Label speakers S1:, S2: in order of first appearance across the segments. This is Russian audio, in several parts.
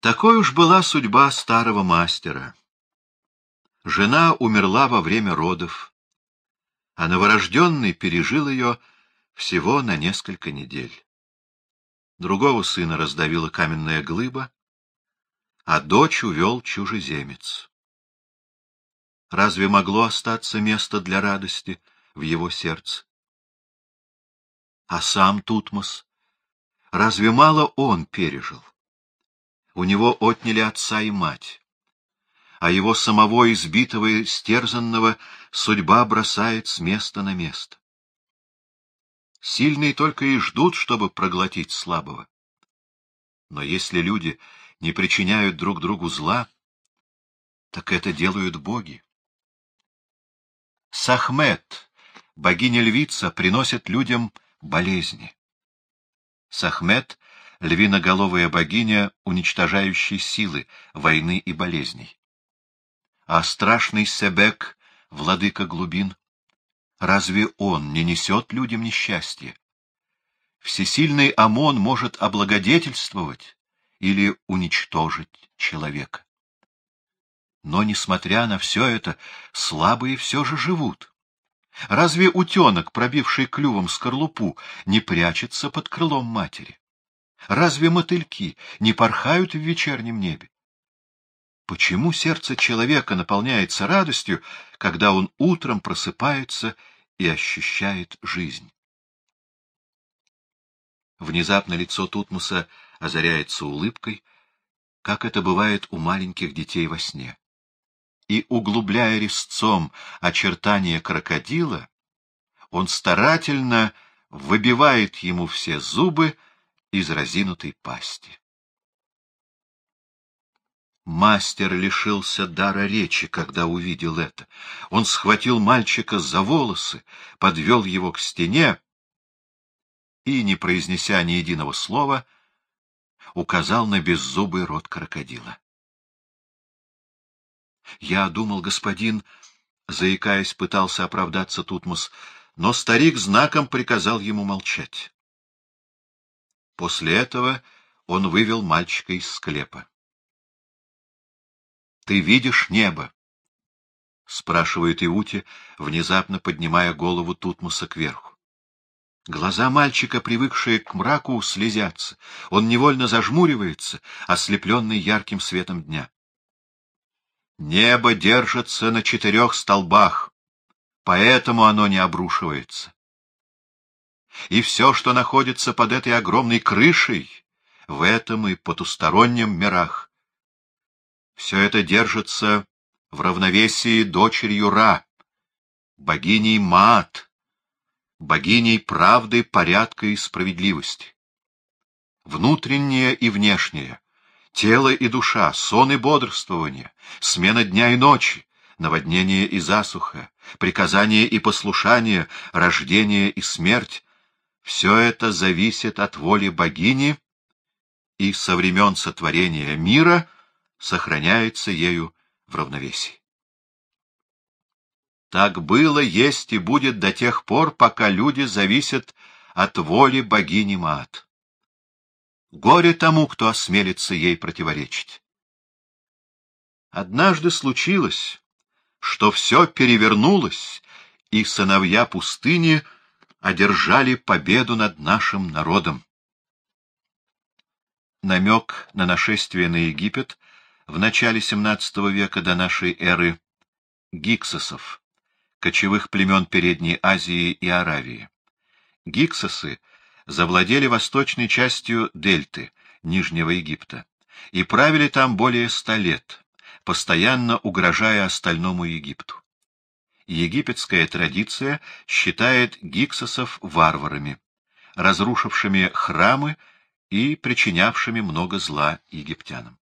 S1: Такой уж была судьба старого мастера. Жена умерла во время родов, а новорожденный пережил ее всего на несколько недель. Другого сына раздавила каменная глыба, а дочь увел чужеземец. Разве могло остаться место для радости в его сердце? А сам Тутмос, разве мало он пережил? У него отняли отца и мать, а его самого избитого и стерзанного судьба бросает с места на место. Сильные только и ждут, чтобы проглотить слабого. Но если люди не причиняют друг другу зла, так это делают боги. Сахмет, богиня-львица, приносит людям болезни. Сахмет — львиноголовая богиня, уничтожающей силы, войны и болезней. А страшный Себек, владыка глубин, разве он не несет людям несчастья? Всесильный Амон может облагодетельствовать или уничтожить человека. Но, несмотря на все это, слабые все же живут. Разве утенок, пробивший клювом скорлупу, не прячется под крылом матери? Разве мотыльки не порхают в вечернем небе? Почему сердце человека наполняется радостью, когда он утром просыпается и ощущает жизнь? Внезапно лицо Тутмуса озаряется улыбкой, как это бывает у маленьких детей во сне и, углубляя резцом очертания крокодила, он старательно выбивает ему все зубы из разинутой пасти. Мастер лишился дара речи, когда увидел это. Он схватил мальчика за волосы, подвел его к стене и, не произнеся ни единого слова, указал на беззубый рот крокодила. Я думал, господин, заикаясь, пытался оправдаться Тутмос, но старик знаком приказал ему молчать. После этого он вывел мальчика из склепа. — Ты видишь небо? — спрашивает Иути, внезапно поднимая голову Тутмоса кверху. Глаза мальчика, привыкшие к мраку, слезятся. Он невольно зажмуривается, ослепленный ярким светом дня. Небо держится на четырех столбах, поэтому оно не обрушивается. И все, что находится под этой огромной крышей, в этом и потустороннем мирах, все это держится в равновесии дочерью Ра, богиней Маат, богиней правды, порядка и справедливости. Внутреннее и внешнее — тело и душа, сон и бодрствование, смена дня и ночи, наводнение и засуха, приказание и послушание, рождение и смерть — все это зависит от воли богини и со времен сотворения мира сохраняется ею в равновесии. Так было, есть и будет до тех пор, пока люди зависят от воли богини Маат. Горе тому, кто осмелится ей противоречить. Однажды случилось, что все перевернулось, и сыновья пустыни одержали победу над нашим народом. Намек на нашествие на Египет в начале XVII века до нашей эры гиксосов, кочевых племен Передней Азии и Аравии. Гиксосы завладели восточной частью дельты Нижнего Египта и правили там более ста лет, постоянно угрожая остальному Египту. Египетская традиция считает гиксосов варварами, разрушившими храмы и причинявшими много зла египтянам.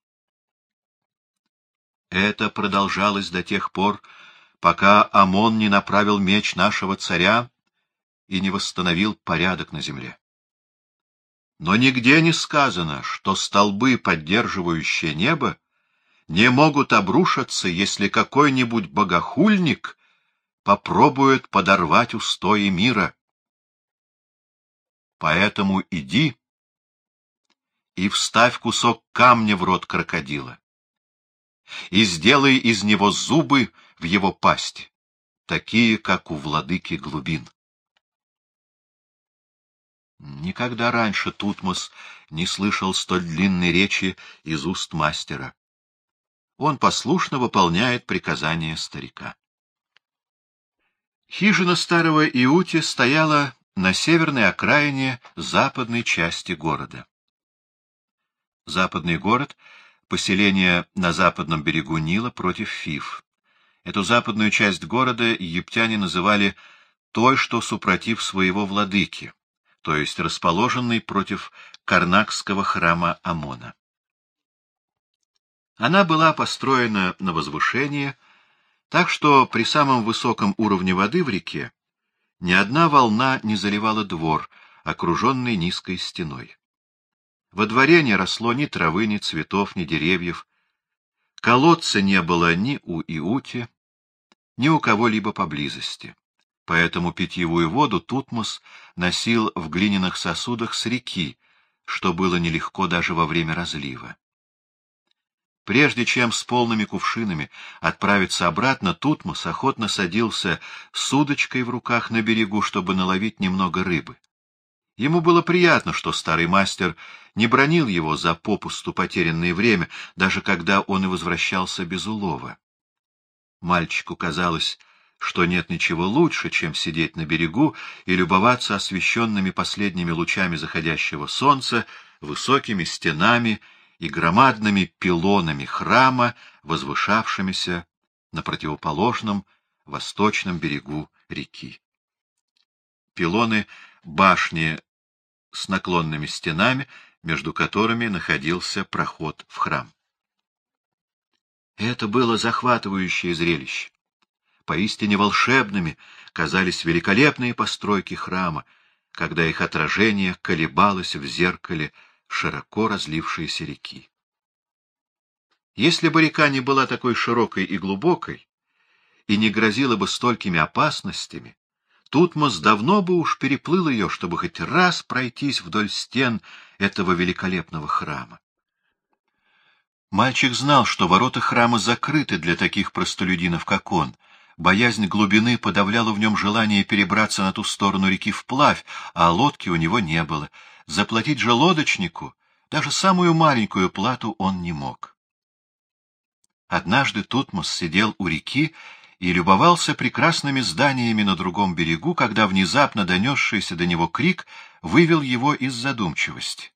S1: Это продолжалось до тех пор, пока Амон не направил меч нашего царя и не восстановил порядок на земле. Но нигде не сказано, что столбы, поддерживающие небо, не могут обрушиться, если какой-нибудь богохульник попробует подорвать устои мира. Поэтому иди и вставь кусок камня в рот крокодила. И сделай из него зубы в его пасти, такие, как у владыки глубин. Никогда раньше Тутмос не слышал столь длинной речи из уст мастера. Он послушно выполняет приказания старика. Хижина старого Иути стояла на северной окраине западной части города. Западный город — поселение на западном берегу Нила против Фиф. Эту западную часть города египтяне называли той, что супротив своего владыки, то есть расположенной против Карнакского храма Амона. Она была построена на возвышении, так что при самом высоком уровне воды в реке ни одна волна не заливала двор, окруженный низкой стеной. Во дворе не росло ни травы, ни цветов, ни деревьев. Колодца не было ни у Иути, ни у кого-либо поблизости. Поэтому питьевую воду Тутмос носил в глиняных сосудах с реки, что было нелегко даже во время разлива. Прежде чем с полными кувшинами отправиться обратно, Тутмос охотно садился с удочкой в руках на берегу, чтобы наловить немного рыбы. Ему было приятно, что старый мастер не бронил его за попусту потерянное время, даже когда он и возвращался без улова. Мальчику казалось, что нет ничего лучше, чем сидеть на берегу и любоваться освещенными последними лучами заходящего солнца, высокими стенами и громадными пилонами храма, возвышавшимися на противоположном восточном берегу реки. Пилоны — башни с наклонными стенами, между которыми находился проход в храм. Это было захватывающее зрелище. Поистине волшебными казались великолепные постройки храма, когда их отражение колебалось в зеркале широко разлившейся реки. Если бы река не была такой широкой и глубокой, и не грозила бы столькими опасностями, Тутмос давно бы уж переплыл ее, чтобы хоть раз пройтись вдоль стен этого великолепного храма. Мальчик знал, что ворота храма закрыты для таких простолюдинов, как он. Боязнь глубины подавляла в нем желание перебраться на ту сторону реки вплавь, а лодки у него не было. Заплатить же лодочнику даже самую маленькую плату он не мог. Однажды Тутмос сидел у реки и любовался прекрасными зданиями на другом берегу, когда внезапно донесшийся до него крик вывел его из задумчивости.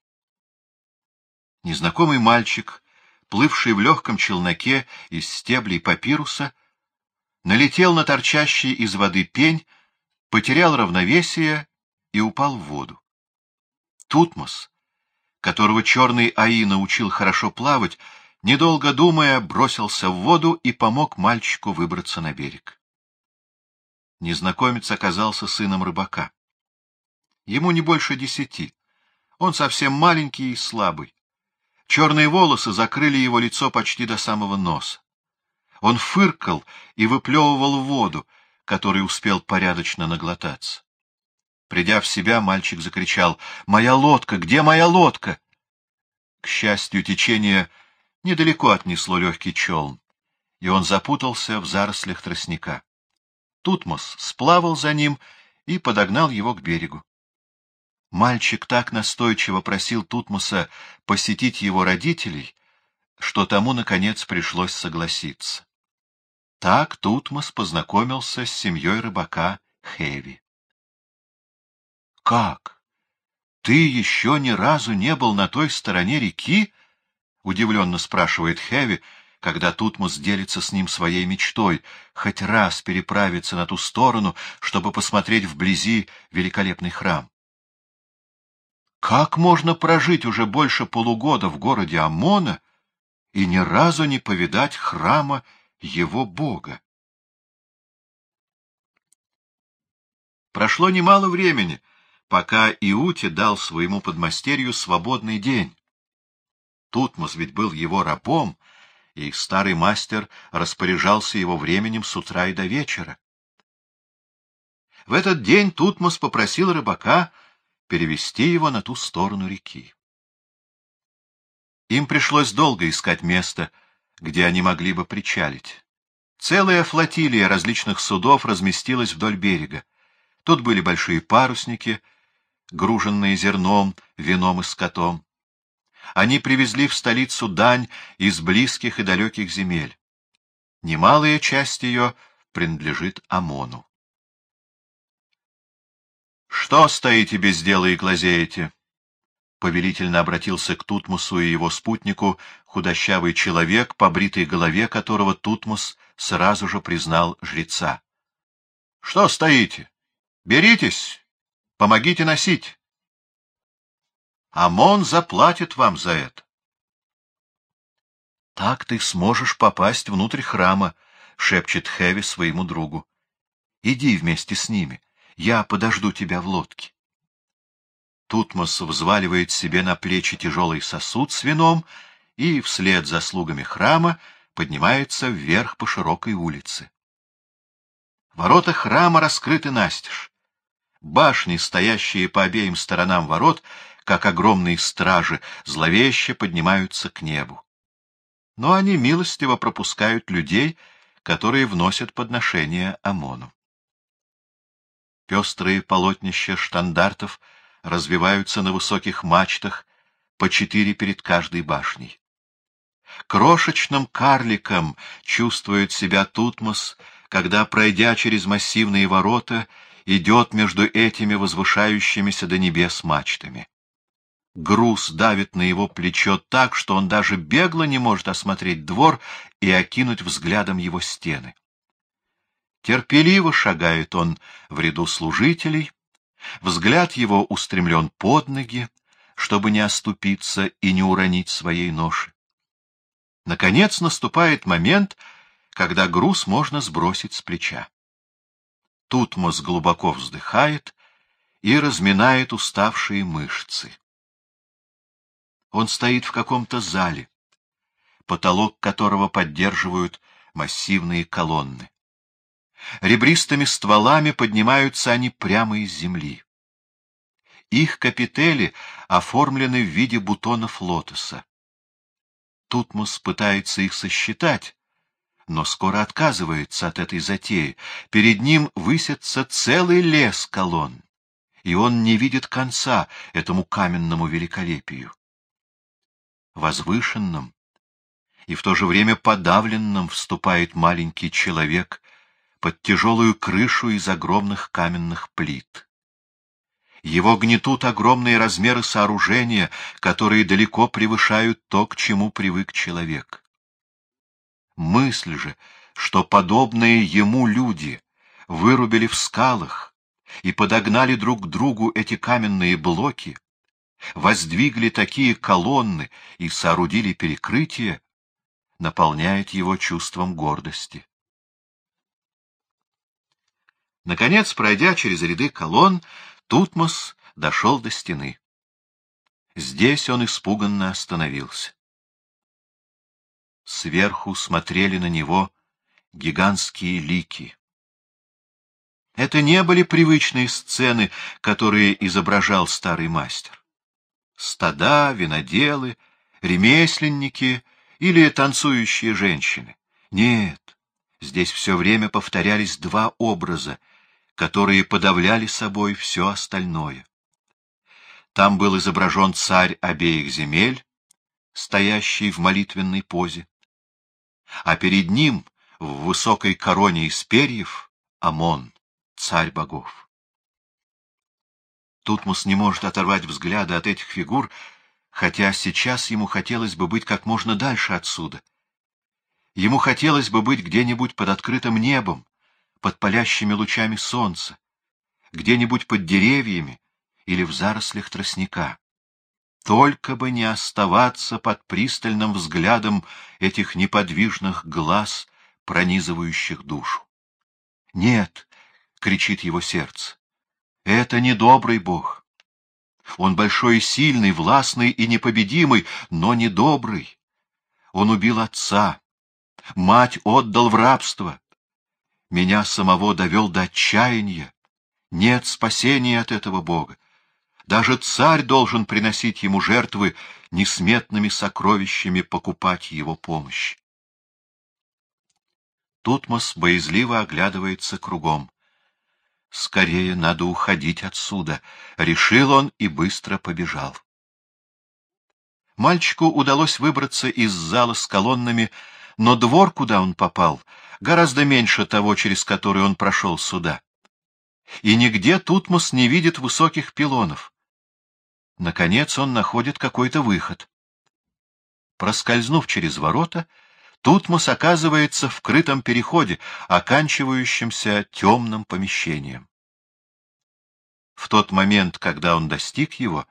S1: Незнакомый мальчик, плывший в легком челноке из стеблей папируса, налетел на торчащий из воды пень, потерял равновесие и упал в воду. Тутмос, которого черный Аи научил хорошо плавать, недолго думая, бросился в воду и помог мальчику выбраться на берег. Незнакомец оказался сыном рыбака. Ему не больше десяти. Он совсем маленький и слабый. Черные волосы закрыли его лицо почти до самого носа. Он фыркал и выплевывал воду, которой успел порядочно наглотаться. Придя в себя, мальчик закричал «Моя лодка! Где моя лодка?» К счастью, течение недалеко отнесло легкий челн, и он запутался в зарослях тростника. Тутмос сплавал за ним и подогнал его к берегу. Мальчик так настойчиво просил Тутмоса посетить его родителей, что тому, наконец, пришлось согласиться. Так Тутмос познакомился с семьей рыбака Хэви. Как? Ты еще ни разу не был на той стороне реки? Удивленно спрашивает Хэви, когда Тутмос делится с ним своей мечтой, хоть раз переправиться на ту сторону, чтобы посмотреть вблизи великолепный храм. Как можно прожить уже больше полугода в городе Амона и ни разу не повидать храма его бога? Прошло немало времени, пока Иути дал своему подмастерью свободный день. Тутмос ведь был его рабом, и старый мастер распоряжался его временем с утра и до вечера. В этот день Тутмос попросил рыбака перевести его на ту сторону реки. Им пришлось долго искать место, где они могли бы причалить. Целая флотилия различных судов разместилась вдоль берега. Тут были большие парусники, груженные зерном, вином и скотом. Они привезли в столицу дань из близких и далеких земель. Немалая часть ее принадлежит Амону. «Что стоите без дела и глазеете?» Повелительно обратился к Тутмусу и его спутнику худощавый человек, по бритой голове которого Тутмус сразу же признал жреца. — Что стоите? Беритесь, помогите носить. Амон заплатит вам за это. — Так ты сможешь попасть внутрь храма, — шепчет Хэви своему другу. — Иди вместе с ними, я подожду тебя в лодке. Тутмос взваливает себе на плечи тяжелый сосуд с вином и, вслед за слугами храма, поднимается вверх по широкой улице. Ворота храма раскрыты настежь. Башни, стоящие по обеим сторонам ворот, как огромные стражи, зловеще поднимаются к небу. Но они милостиво пропускают людей, которые вносят подношения ОМОНу. Пестрые полотнища штандартов развиваются на высоких мачтах, по четыре перед каждой башней. Крошечным карликом чувствует себя Тутмос, когда, пройдя через массивные ворота, идет между этими возвышающимися до небес мачтами. Груз давит на его плечо так, что он даже бегло не может осмотреть двор и окинуть взглядом его стены. Терпеливо шагает он в ряду служителей, взгляд его устремлен под ноги, чтобы не оступиться и не уронить своей ноши. Наконец наступает момент, когда груз можно сбросить с плеча. Тутмос глубоко вздыхает и разминает уставшие мышцы. Он стоит в каком-то зале, потолок которого поддерживают массивные колонны. Ребристыми стволами поднимаются они прямо из земли. Их капители оформлены в виде бутонов лотоса. Тутмос пытается их сосчитать, но скоро отказывается от этой затеи. Перед ним высится целый лес колонн, и он не видит конца этому каменному великолепию. Возвышенным и в то же время подавленным вступает маленький человек под тяжелую крышу из огромных каменных плит. Его гнетут огромные размеры сооружения, которые далеко превышают то, к чему привык человек. Мысль же, что подобные ему люди вырубили в скалах и подогнали друг к другу эти каменные блоки, воздвигли такие колонны и соорудили перекрытия, наполняет его чувством гордости. Наконец, пройдя через ряды колонн, Тутмос дошел до стены. Здесь он испуганно остановился. Сверху смотрели на него гигантские лики. Это не были привычные сцены, которые изображал старый мастер. Стада, виноделы, ремесленники или танцующие женщины. Нет, здесь все время повторялись два образа — которые подавляли собой все остальное. Там был изображен царь обеих земель, стоящий в молитвенной позе, а перед ним в высокой короне из перьев Амон, царь богов. Тутмос не может оторвать взгляда от этих фигур, хотя сейчас ему хотелось бы быть как можно дальше отсюда. Ему хотелось бы быть где-нибудь под открытым небом, под палящими лучами солнца, где-нибудь под деревьями или в зарослях тростника. Только бы не оставаться под пристальным взглядом этих неподвижных глаз, пронизывающих душу. «Нет!» — кричит его сердце. «Это не добрый Бог. Он большой и сильный, властный и непобедимый, но не добрый. Он убил отца, мать отдал в рабство, меня самого довел до отчаяния. Нет спасения от этого Бога. Даже царь должен приносить ему жертвы, несметными сокровищами покупать его помощь. Тутмос боязливо оглядывается кругом. Скорее надо уходить отсюда, — решил он и быстро побежал. Мальчику удалось выбраться из зала с колоннами, но двор, куда он попал, гораздо меньше того, через который он прошел сюда. И нигде Тутмос не видит высоких пилонов. Наконец он находит какой-то выход. Проскользнув через ворота, Тутмос оказывается в крытом переходе, оканчивающемся темным помещением. В тот момент, когда он достиг его,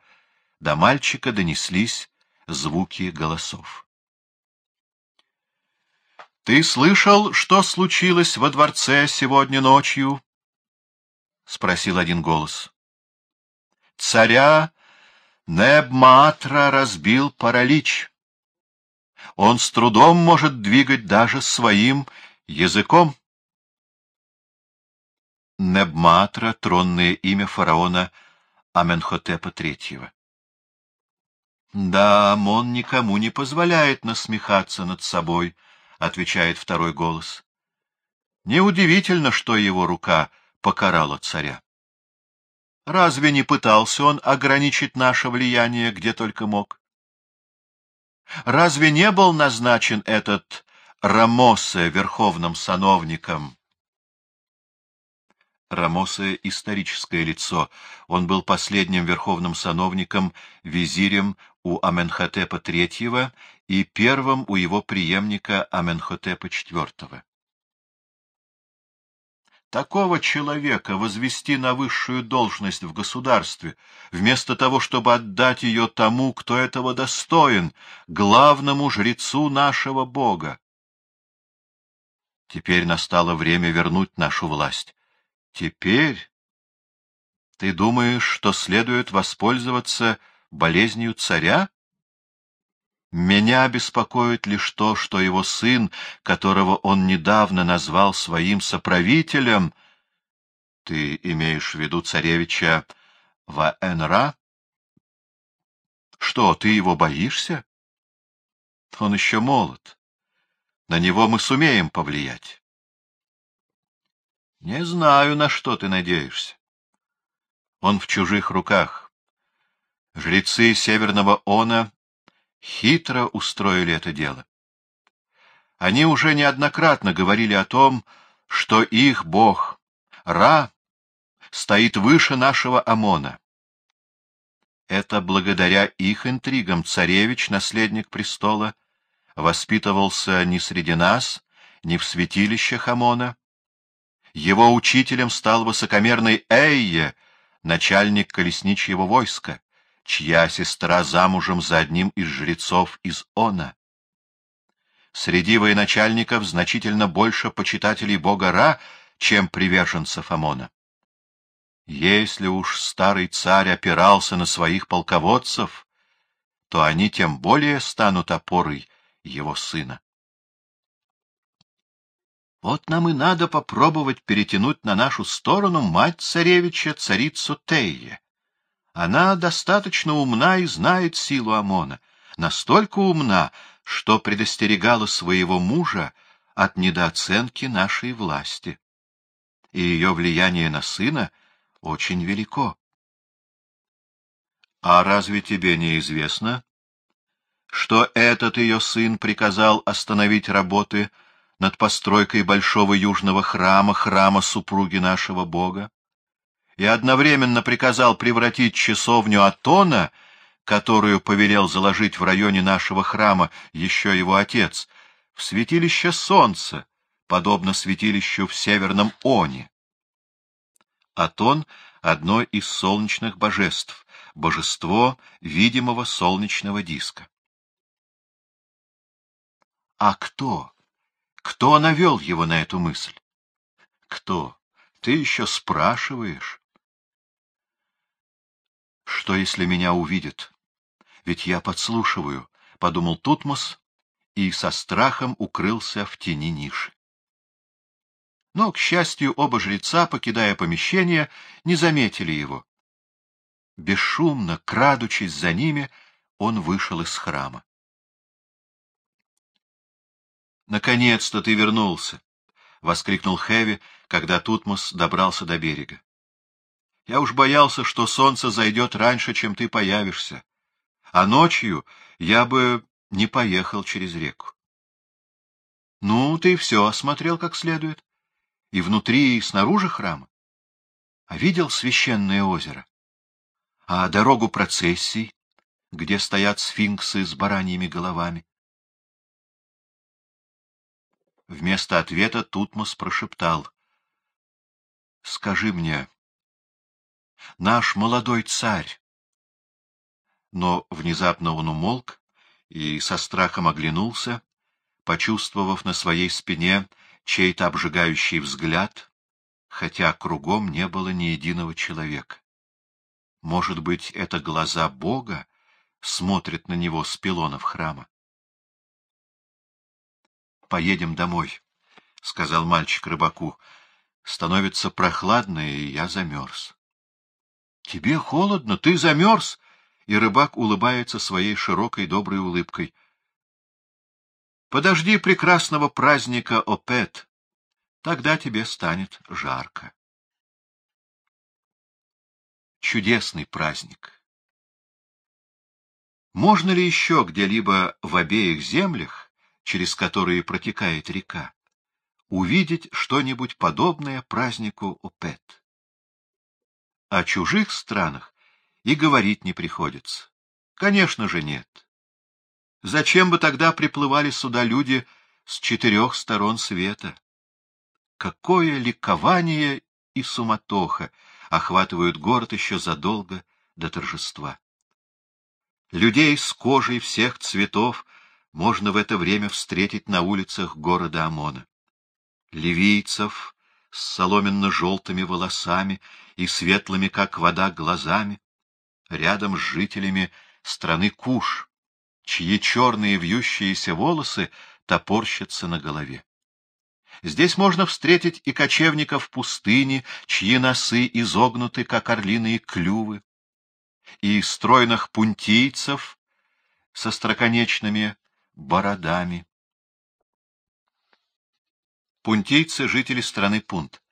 S1: до мальчика донеслись звуки голосов. — Ты слышал, что случилось во дворце сегодня ночью? — спросил один голос. — Царя Небматра разбил паралич. Он с трудом может двигать даже своим языком. Небматра — тронное имя фараона Аменхотепа III. Да, он никому не позволяет насмехаться над собой, — отвечает второй голос. Неудивительно, что его рука покарала царя. Разве не пытался он ограничить наше влияние, где только мог? Разве не был назначен этот Рамосе верховным сановником? Рамосе — историческое лицо. Он был последним верховным сановником, визирем у Аменхотепа III и первым у его преемника Аменхотепа IV. Такого человека возвести на высшую должность в государстве, вместо того, чтобы отдать ее тому, кто этого достоин, главному жрецу нашего Бога. Теперь настало время вернуть нашу власть. Теперь ты думаешь, что следует воспользоваться болезнью царя? Меня беспокоит лишь то, что его сын, которого он недавно назвал своим соправителем, ты имеешь в виду царевича Ваэнра? Что, ты его боишься? Он еще молод. На него мы сумеем повлиять. Не знаю, на что ты надеешься. Он в чужих руках. Жрецы Северного Она хитро устроили это дело. Они уже неоднократно говорили о том, что их бог Ра стоит выше нашего Амона. Это благодаря их интригам царевич, наследник престола, воспитывался не среди нас, не в святилищах Амона, его учителем стал высокомерный Эйе, начальник колесничьего войска, чья сестра замужем за одним из жрецов из Она. Среди военачальников значительно больше почитателей бога Ра, чем приверженцев Амона. Если уж старый царь опирался на своих полководцев, то они тем более станут опорой его сына. Вот нам и надо попробовать перетянуть на нашу сторону мать царевича, царицу Тейе. Она достаточно умна и знает силу Амона, настолько умна, что предостерегала своего мужа от недооценки нашей власти. И ее влияние на сына очень велико. А разве тебе не известно, что этот ее сын приказал остановить работы над постройкой большого южного храма, храма супруги нашего Бога, и одновременно приказал превратить часовню Атона, которую повелел заложить в районе нашего храма еще его отец, в святилище Солнца, подобно святилищу в Северном Оне. Атон — одно из солнечных божеств, божество видимого солнечного диска. А кто? Кто навел его на эту мысль? Кто? Ты еще спрашиваешь? Что, если меня увидят? Ведь я подслушиваю, — подумал Тутмос и со страхом укрылся в тени ниши. Но, к счастью, оба жреца, покидая помещение, не заметили его. Бесшумно, крадучись за ними, он вышел из храма. «Наконец-то ты вернулся!» — воскликнул Хэви, когда Тутмос добрался до берега. «Я уж боялся, что солнце зайдет раньше, чем ты появишься, а ночью я бы не поехал через реку». «Ну, ты все осмотрел как следует, и внутри, и снаружи храма. А видел священное озеро? А дорогу процессий, где стоят сфинксы с бараньими головами?» Вместо ответа Тутмос прошептал. — Скажи мне, наш молодой царь... Но внезапно он умолк и со страхом оглянулся, почувствовав на своей спине чей-то обжигающий взгляд, хотя кругом не было ни единого человека. Может быть, это глаза Бога смотрят на него с пилонов храма? поедем домой, — сказал мальчик рыбаку. — Становится прохладно, и я замерз. — Тебе холодно? Ты замерз? И рыбак улыбается своей широкой доброй улыбкой. — Подожди прекрасного праздника Опет. Тогда тебе станет жарко. Чудесный праздник. Можно ли еще где-либо в обеих землях через которые протекает река, увидеть что-нибудь подобное празднику Опет. О чужих странах и говорить не приходится. Конечно же, нет. Зачем бы тогда приплывали сюда люди с четырех сторон света? Какое ликование и суматоха охватывают город еще задолго до торжества. Людей с кожей всех цветов можно в это время встретить на улицах города Амона. Ливийцев с соломенно-желтыми волосами и светлыми, как вода, глазами, рядом с жителями страны Куш, чьи черные вьющиеся волосы топорщатся на голове. Здесь можно встретить и кочевников пустыни, чьи носы изогнуты, как орлиные клювы, и стройных пунтийцев со строконечными бородами. Пунтийцы — жители страны Пунт.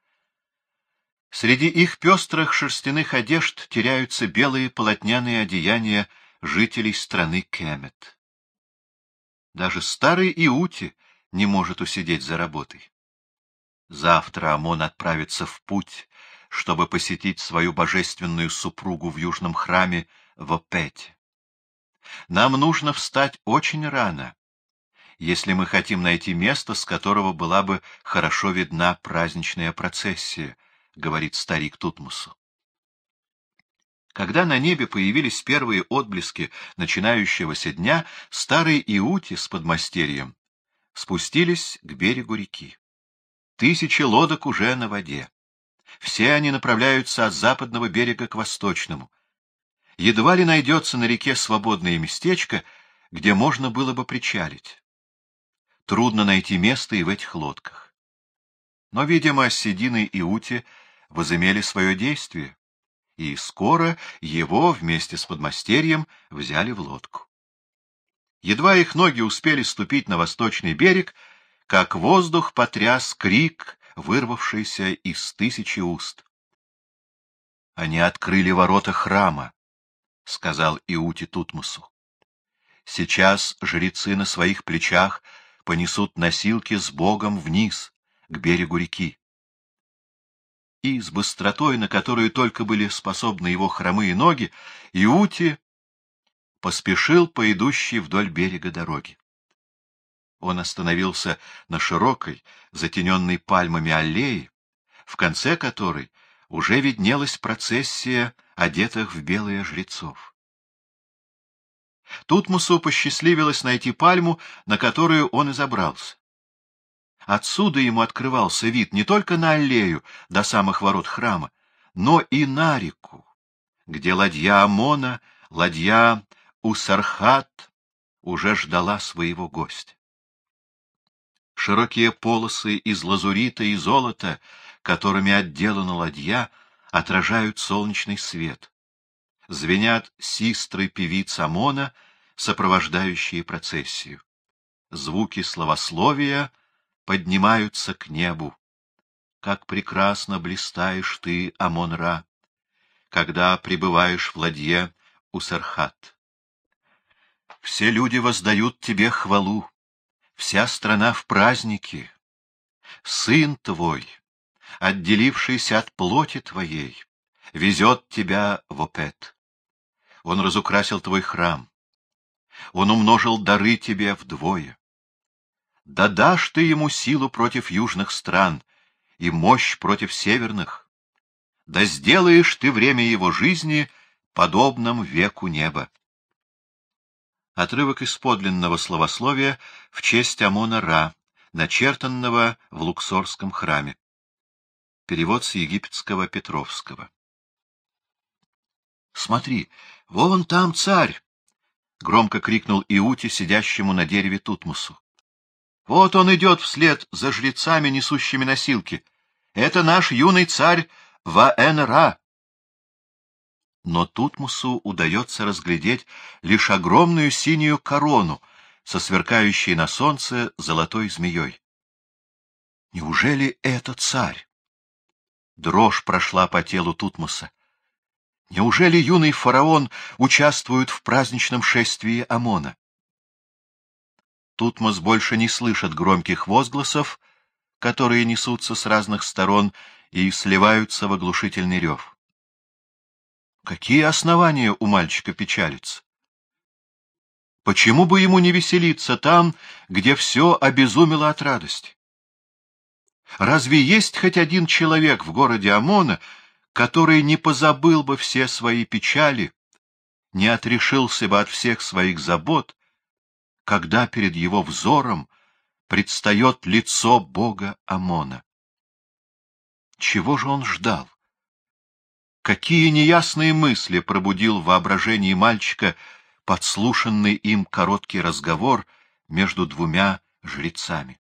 S1: Среди их пестрых шерстяных одежд теряются белые полотняные одеяния жителей страны Кемет. Даже старый Иути не может усидеть за работой. Завтра Амон отправится в путь, чтобы посетить свою божественную супругу в южном храме в Опете. Нам нужно встать очень рано, если мы хотим найти место, с которого была бы хорошо видна праздничная процессия, — говорит старик Тутмусу. Когда на небе появились первые отблески начинающегося дня, старый Иути с подмастерьем спустились к берегу реки. Тысячи лодок уже на воде. Все они направляются от западного берега к восточному — едва ли найдется на реке свободное местечко, где можно было бы причалить. Трудно найти место и в этих лодках. Но, видимо, Седины и Ути возымели свое действие, и скоро его вместе с подмастерьем взяли в лодку. Едва их ноги успели ступить на восточный берег, как воздух потряс крик, вырвавшийся из тысячи уст. Они открыли ворота храма. — сказал Иути Тутмусу. «Сейчас жрецы на своих плечах понесут носилки с Богом вниз, к берегу реки». И с быстротой, на которую только были способны его хромые ноги, Иути поспешил по идущей вдоль берега дороги. Он остановился на широкой, затененной пальмами аллее, в конце которой уже виднелась процессия одетых в белые жрецов. Тутмусу посчастливилось найти пальму, на которую он и забрался. Отсюда ему открывался вид не только на аллею до самых ворот храма, но и на реку, где ладья Амона, ладья Усархат уже ждала своего гостя. Широкие полосы из лазурита и золота которыми отделана ладья, отражают солнечный свет. Звенят систры певиц Амона, сопровождающие процессию. Звуки словословия поднимаются к небу. Как прекрасно блистаешь ты, Амон-Ра, когда пребываешь в ладье у Сархат. Все люди воздают тебе хвалу, вся страна в празднике. Сын твой, отделившийся от плоти твоей, везет тебя в Опет. Он разукрасил твой храм. Он умножил дары тебе вдвое. Да дашь ты ему силу против южных стран и мощь против северных. Да сделаешь ты время его жизни подобным веку неба. Отрывок из подлинного словословия в честь Амона-Ра, начертанного в Луксорском храме. Перевод с египетского Петровского. «Смотри, вон там царь!» — громко крикнул Иути, сидящему на дереве Тутмусу. «Вот он идет вслед за жрецами, несущими носилки. Это наш юный царь Ваэн-Ра!» Но Тутмусу удается разглядеть лишь огромную синюю корону со сверкающей на солнце золотой змеей. Неужели это царь? Дрожь прошла по телу Тутмоса. Неужели юный фараон участвует в праздничном шествии Амона? Тутмос больше не слышит громких возгласов, которые несутся с разных сторон и сливаются в оглушительный рев. Какие основания у мальчика печалиться? Почему бы ему не веселиться там, где все обезумело от радости? Разве есть хоть один человек в городе Амона, который не позабыл бы все свои печали, не отрешился бы от всех своих забот, когда перед его взором предстает лицо бога Амона? Чего же он ждал? Какие неясные мысли пробудил в воображении мальчика подслушанный им короткий разговор между двумя жрецами?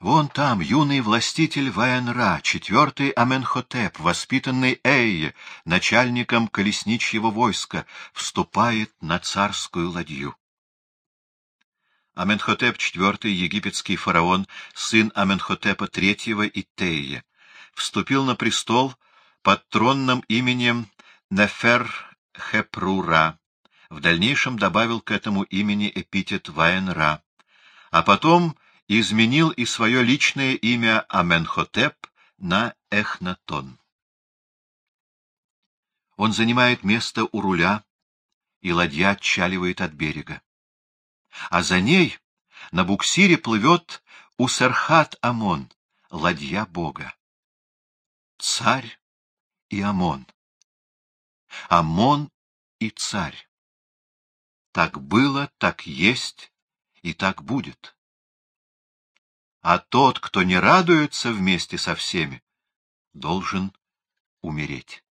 S1: Вон там юный властитель Ваенра, четвертый Аменхотеп, воспитанный Эйе, начальником колесничьего войска, вступает на царскую ладью. Аменхотеп IV, египетский фараон, сын Аменхотепа III и Тея, вступил на престол под тронным именем Нефер-Хепрура, в дальнейшем добавил к этому имени эпитет Ваенра, а потом изменил и свое личное имя Аменхотеп на Эхнатон. Он занимает место у руля, и ладья отчаливает от берега. А за ней на буксире плывет Усерхат-Амон, ладья бога. Царь и Амон. Амон и царь. Так было, так есть и так будет а тот, кто не радуется вместе со всеми, должен умереть.